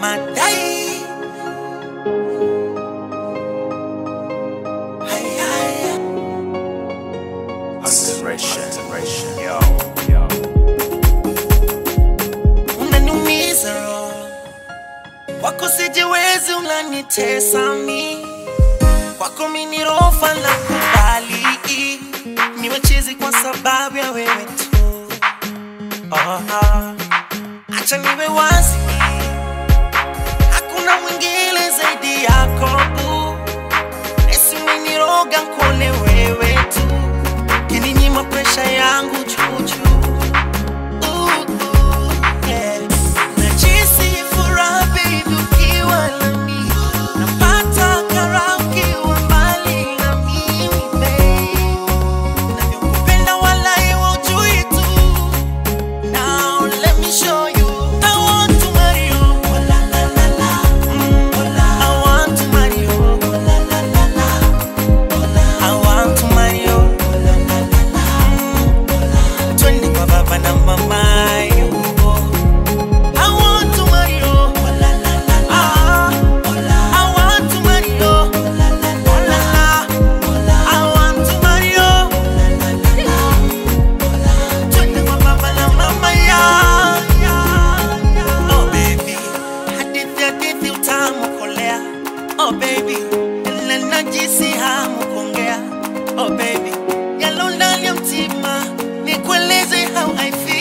madai unaniumiza roho kwako sijiwezi unanitesa mi. Kwako mini rofa na kubali. Niwe chizi kwa sababu ya wewe tu. Acha niwe wazi hakuna mwingine zaidi yako baba na mama yupo. Oh baby, nina najisi hamu kuongea. Oh baby. equal is how I feel.